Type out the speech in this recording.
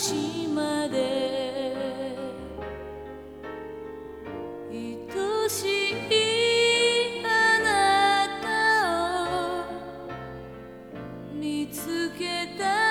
島で。愛しいあなたを見つけた。